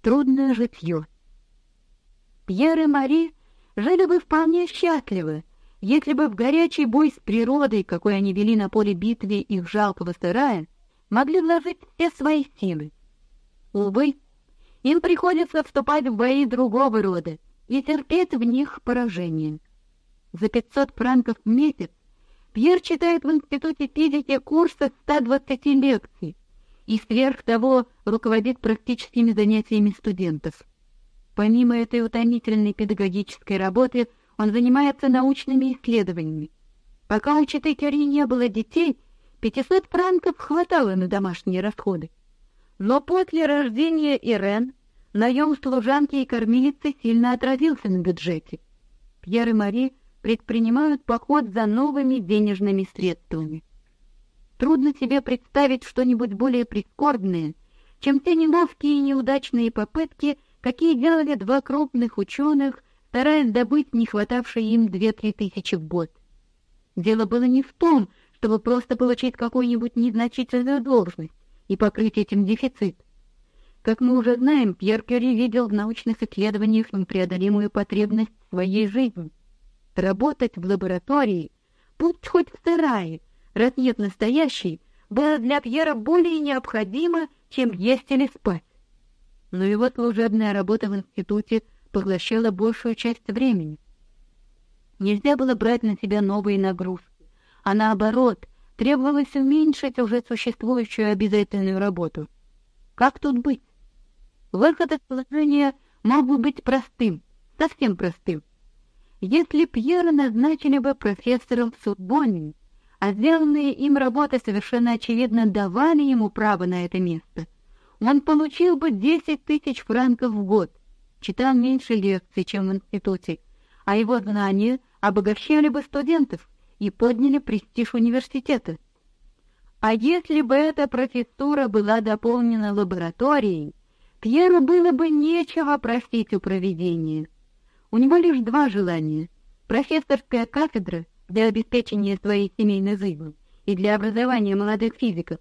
Трудное житье. Пьер и Мари жили бы вполне счастливы, если бы в горячий бой с природой, какой они вели на поле битвы их жалкого сарая, могли вложить все свои силы. Увы, им приходится вступать в бои другого рода и терпеть в них поражение. За 500 франков в месяц Пьер читает в Институте физики курсы 120 лекций и сверх того руководит практическими занятиями студентов. Помимо этой утомительной педагогической работы, он занимается научными исследованиями. Пока у Читы Кюри не было детей, 500 франков хватало на домашние расходы. Но после рождения Ирен наем служанки и кормилицы сильно отразился на бюджете. Пьер и Мари предпринимают поход за новыми денежными средствами. Трудно себе представить что-нибудь более прискорбное, чем те неловкие и неудачные попытки, какие делали два крупных ученых, стараясь добыть не хватавшие им две-три тысячи в год. Дело было не в том, чтобы просто получить какую-нибудь незначительную должность и покрыть этим дефицит. Как мы уже знаем, Пьер Кюри видел в научных исследованиях непреодолимую потребность своей жизни. Работать в лаборатории, пусть хоть в раз нет настоящей, было для Пьера более необходимо, чем есть или спать. Но его служебная работа в институте поглощала большую часть времени. Нельзя было брать на себя новые нагрузки, а наоборот, требовалось уменьшить уже существующую обязательную работу. Как тут быть? Выход из положения мог бы быть простым, совсем простым. Если Пьера назначили бы профессором в Сурбонне, а сделанные им работы совершенно очевидно давали ему право на это место, он получил бы десять тысяч франков в год, читал меньше лекций, чем в институте, а его знания обогащали бы студентов и подняли престиж университета. А если бы эта профессура была дополнена лабораторией, Пьеру было бы нечего просить у провидения. У него лишь два желания: профессорская кафедра для обеспечения своей семейной жизни и для образования молодых физиков.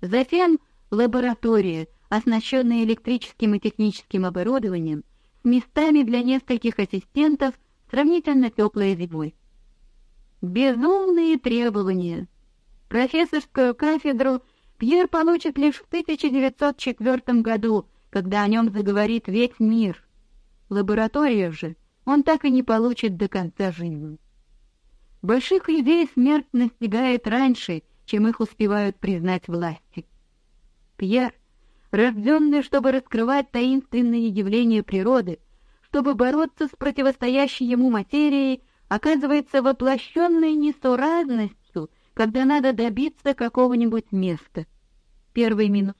Затем лаборатория, оснащенная электрическим и техническим оборудованием, местами для нескольких ассистентов, сравнительно теплой зимой. Безумные требования. Профессорскую кафедру Пьер получит лишь в 1904 году, когда о нем заговорит весь мир. Лабораторию же он так и не получит до конца жизни. Больших людей смерть настигает раньше, чем их успевают признать власти. Пьер, рожденный, чтобы раскрывать таинственные явления природы, чтобы бороться с противостоящей ему материей, оказывается воплощенной несуразностью, когда надо добиться какого-нибудь места. Первый минус.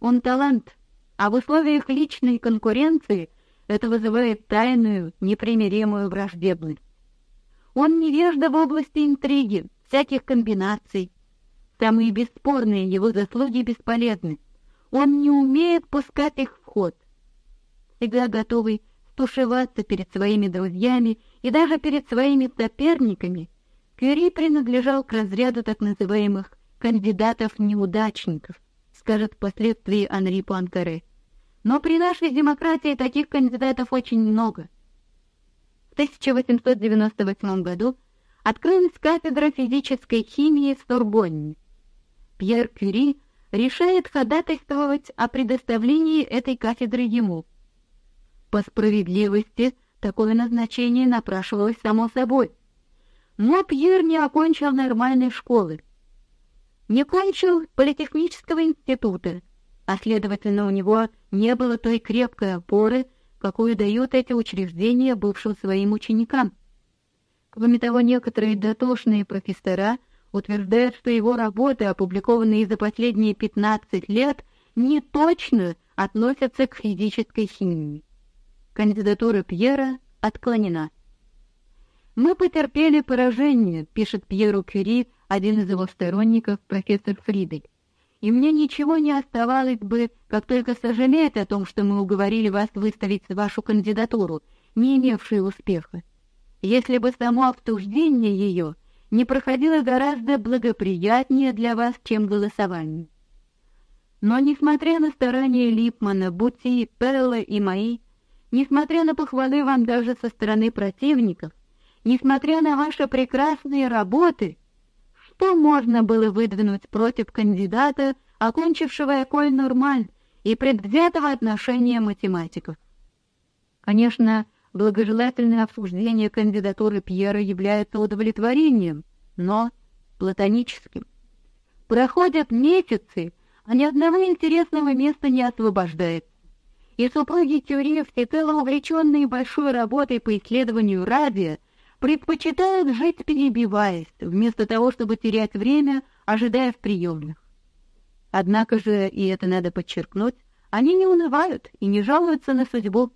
Он талант, а в условиях личной конкуренции это вызывает тайную, непримиримую враждебность. Он невежда в области интриги, всяких комбинаций. Самые бесспорные его заслуги бесполезны. Он не умеет пускать их в ход. Всегда готовый стушеваться перед своими друзьями и даже перед своими соперниками, Кюри принадлежал к разряду так называемых кандидатов-неудачников, скажет впоследствии Анри Пуанкаре. Но при нашей демократии таких кандидатов очень много. В 1898 году открылась кафедра физической химии в Сорбонне. Пьер Кюри решает ходатайствовать о предоставлении этой кафедры ему. По справедливости, такое назначение напрашивалось само собой. Но Пьер не окончил нормальной школы. Не кончил политехнического института, а следовательно, у него не было той крепкой опоры, какую дают эти учреждения бывшим своим ученикам. Кроме того, некоторые дотошные профессора утверждают, что его работы, опубликованные за последние 15 лет, не точно относятся к физической химии. Кандидатура Пьера отклонена. Мы потерпели поражение, пишет Пьеру Кюри, один из его сторонников, профессор Фридель и мне ничего не оставалось бы, как только сожалеть о том, что мы уговорили вас выставить вашу кандидатуру, не имевшую успеха. Если бы само обсуждение ее не проходило гораздо благоприятнее для вас, чем голосование. Но несмотря на старания Липмана, Бути, Пелла и мои, несмотря на похвалы вам даже со стороны противников, несмотря на ваши прекрасные работы, что можно было выдвинуть против кандидата, окончившего Эколь Нормаль и предвзятого отношения математиков? Конечно, благожелательное обсуждение кандидатуры Пьера является удовлетворением, но платоническим. Проходят месяцы, а ни одного интересного места не освобождается. И супруги Кюри, всецело увлеченные большой работой по исследованию радия, предпочитают жить перебиваясь, вместо того, чтобы терять время, ожидая в приемных. Однако же, и это надо подчеркнуть, они не унывают и не жалуются на судьбу.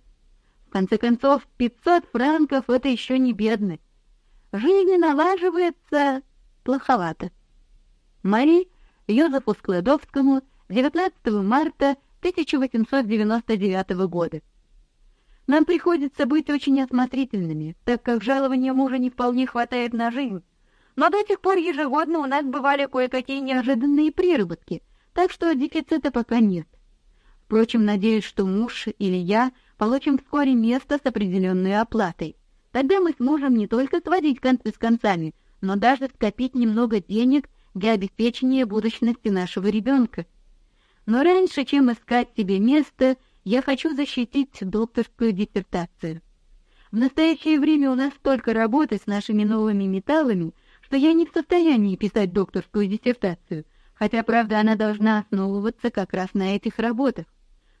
В конце концов, 500 франков — это еще не бедность. Жизнь налаживается плоховато. Мари Йозефу Складовскому 19 марта 1899 года. Нам приходится быть очень осмотрительными, так как жалования мужа не вполне хватает на жизнь. Но до сих пор ежегодно у нас бывали кое-какие неожиданные приработки, так что дефицита пока нет. Впрочем, надеюсь, что муж или я получим вскоре место с определенной оплатой. Тогда мы сможем не только сводить концы с концами, но даже скопить немного денег для обеспечения будущности нашего ребенка. Но раньше, чем искать себе место, я хочу защитить докторскую диссертацию. В настоящее время у нас столько работы с нашими новыми металлами, что я не в состоянии писать докторскую диссертацию, хотя, правда, она должна основываться как раз на этих работах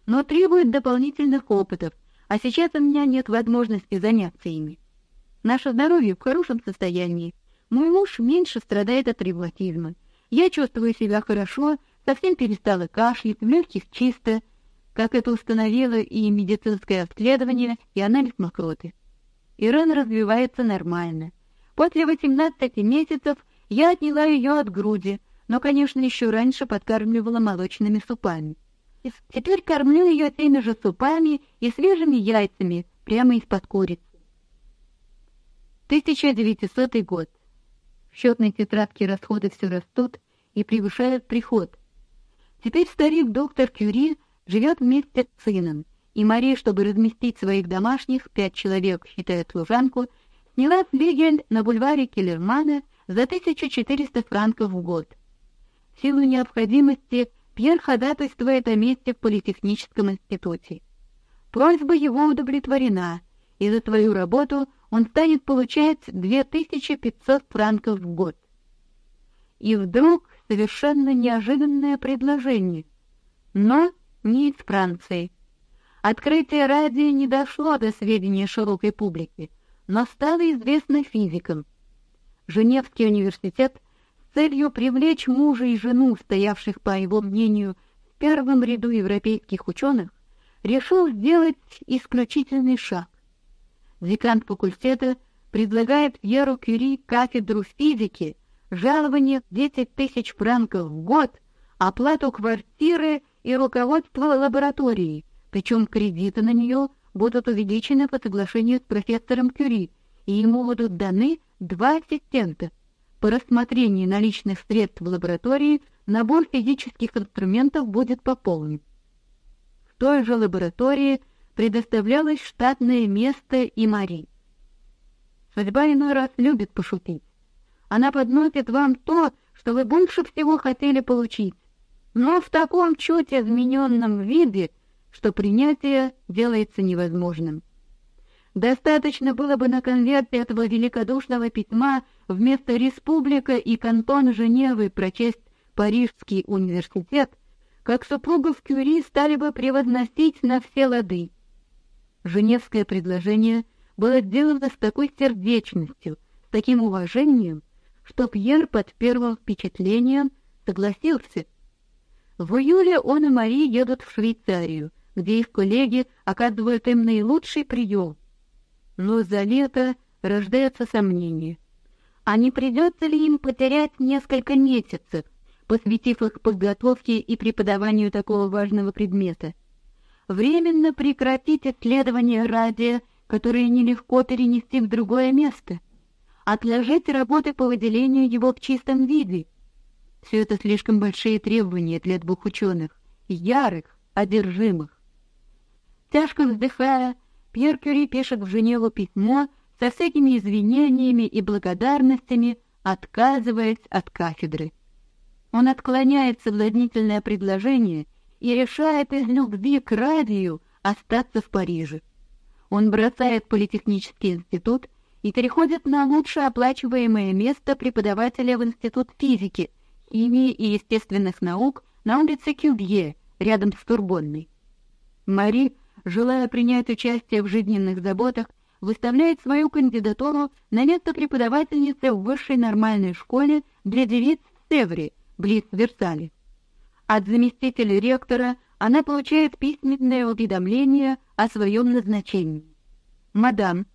но требует дополнительных опытов, а сейчас у меня нет возможности заняться ими. Наше здоровье в хорошем состоянии. Мой муж меньше страдает от ревматизма. Я чувствую себя хорошо, совсем перестала кашлять, в легких чисто, как это установило и медицинское обследование, и анализ мокроты. Ирен развивается нормально. После 18 месяцев я отняла ее от груди, но, конечно, еще раньше подкармливала молочными супами. Теперь кормлю ее теми же супами и свежими яйцами прямо из-под курицы. 1900 год. В счетной тетрадке расходы все растут и превышают приход. Теперь старик доктор Кюри живет вместе с сыном, и Мария, чтобы разместить своих домашних, пять человек, считая служанку, сняла флигель на бульваре Келлермана за 1400 франков в год. В силу необходимости Пьер ходатайствует о месте в политехническом институте. Просьба его удовлетворена, и за свою работу он станет получать 2500 франков в год. И вдруг совершенно неожиданное предложение, но не из Франции. Открытие радио не дошло до сведения широкой публики, но стало известно физикам. Женевский университет целью привлечь мужа и жену, стоявших, по его мнению, в первом ряду европейских ученых, решил сделать исключительный шаг. Декан факультета предлагает Пьеру Кюри кафедру физики, жалование в 10 тысяч франков в год, оплату квартиры и руководство лабораторией, причем кредиты на нее будут увеличены по соглашению с профессором Кюри, и ему будут даны два ассистента, по рассмотрении наличных средств в лаборатории набор физических инструментов будет пополнен. В той же лаборатории предоставлялось штатное место и Мари. Судьба иной раз любит пошутить. Она подносит вам то, что вы больше всего хотели получить, но в таком чуть измененном виде, что принятие делается невозможным. Достаточно было бы на конверте этого великодушного письма вместо республика и кантон Женевы прочесть Парижский университет, как супругов Кюри стали бы превозносить на все лады. Женевское предложение было сделано с такой сердечностью, с таким уважением, что Пьер под первым впечатлением согласился. В июле он и Мари едут в Швейцарию, где их коллеги оказывают им наилучший прием — но за лето рождается сомнение. А не придется ли им потерять несколько месяцев, посвятив их подготовке и преподаванию такого важного предмета? Временно прекратить исследование радия, которое нелегко перенести в другое место, отложить работы по выделению его в чистом виде. Все это слишком большие требования для двух ученых, ярых, одержимых. Тяжко вздыхая, Пьер Кюри пишет в Женеву письмо со всякими извинениями и благодарностями, отказываясь от кафедры. Он отклоняет соблазнительное предложение и решает из любви к радию остаться в Париже. Он бросает политехнический институт и переходит на лучше оплачиваемое место преподавателя в Институт физики, химии и естественных наук на улице Кюбье, рядом с Турбонной. Мари, желая принять участие в жизненных заботах, выставляет свою кандидатуру на место преподавательницы в высшей нормальной школе для девиц в Севре, близ Версаля. От заместителя ректора она получает письменное уведомление о своем назначении. Мадам,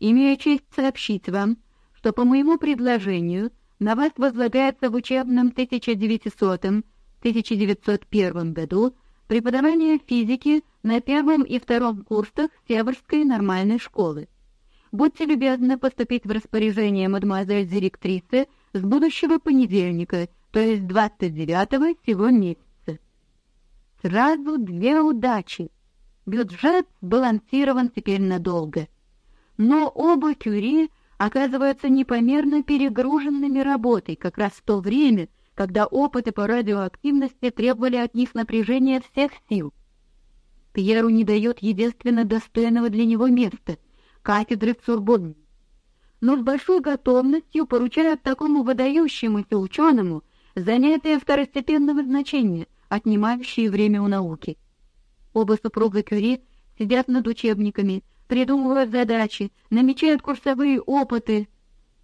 имею честь сообщить вам, что по моему предложению на вас возлагается в учебном 1900-1901 году преподавание физики на первом и втором курсах Северской нормальной школы. Будьте любезны поступить в распоряжение мадемуазель директрисы с будущего понедельника, то есть 29-го сего месяца. Сразу две удачи. Бюджет балансирован теперь надолго. Но оба Кюри оказываются непомерно перегруженными работой как раз в то время, когда опыты по радиоактивности требовали от них напряжения всех сил. Пьеру не дает единственно достойного для него места — кафедры в Сурбонне. Но с большой готовностью поручают такому выдающемуся ученому занятия второстепенного значения — отнимающие время у науки. Оба супруга Кюри сидят над учебниками, придумывают задачи, намечают курсовые опыты.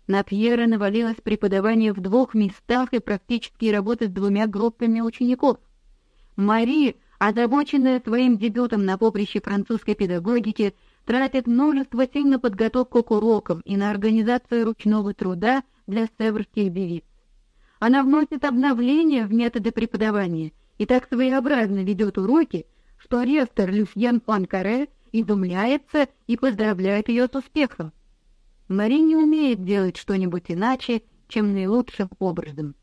На Пьера навалилось преподавание в двух местах и практические работы с двумя группами учеников. Мари, озабоченная своим дебютом на поприще французской педагогики, тратит множество сил на подготовку к урокам и на организацию ручного труда для северских девиц. Она вносит обновления в методы преподавания — и так своеобразно ведет уроки, что ректор Люсьен Панкаре изумляется и поздравляет ее с успехом. Мари не умеет делать что-нибудь иначе, чем наилучшим образом.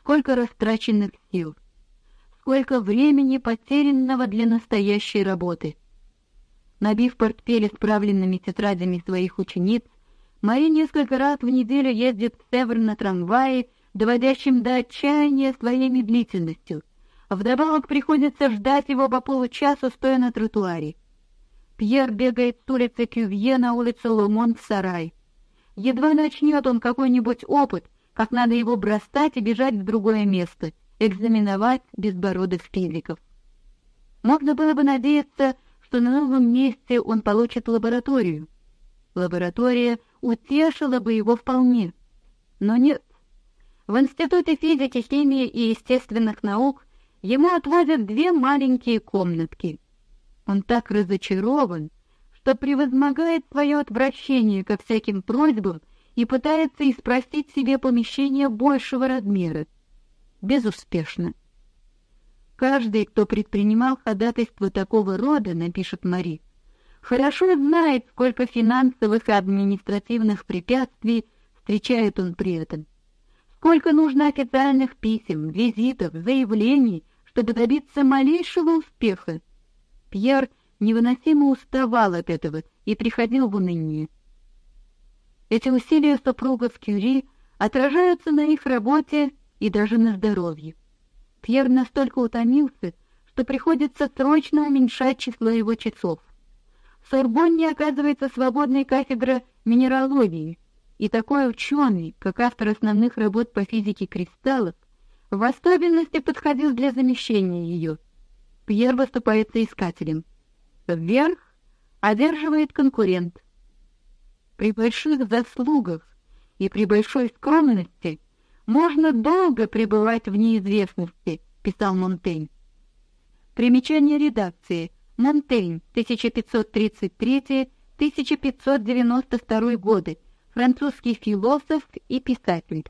Сколько растраченных сил, сколько времени потерянного для настоящей работы. Набив портфели справленными тетрадями своих учениц, Мари несколько раз в неделю ездит в Север на трамвае доводящим до отчаяния своей медлительностью. Вдобавок приходится ждать его по получаса, стоя на тротуаре. Пьер бегает с улицы Кювье на улицу Лумон в сарай. Едва начнет он какой-нибудь опыт, как надо его бросать и бежать в другое место, экзаменовать безбородых физиков. Можно было бы надеяться, что на новом месте он получит лабораторию. Лаборатория утешила бы его вполне. Но нет. В Институте физики, химии и естественных наук ему отводят две маленькие комнатки. Он так разочарован, что превозмогает свое отвращение ко всяким просьбам и пытается испросить себе помещение большего размера. Безуспешно. Каждый, кто предпринимал ходатайство такого рода, напишет Мари, хорошо знает, сколько финансовых и административных препятствий встречает он при этом. Сколько нужно официальных писем, визитов, заявлений, чтобы добиться малейшего успеха. Пьер невыносимо уставал от этого и приходил в уныние. Эти усилия супругов Кюри отражаются на их работе и даже на здоровье. Пьер настолько утомился, что приходится срочно уменьшать число его часов. В Сорбонне оказывается свободная кафедра минералогии, и такой ученый, как автор основных работ по физике кристаллов, в особенности подходил для замещения ее. Пьер выступает соискателем. Вверх одерживает конкурент. При больших заслугах и при большой скромности можно долго пребывать в неизвестности, писал Монтень. Примечание редакции. Монтень, 1533-1592 годы французский философ и писатель.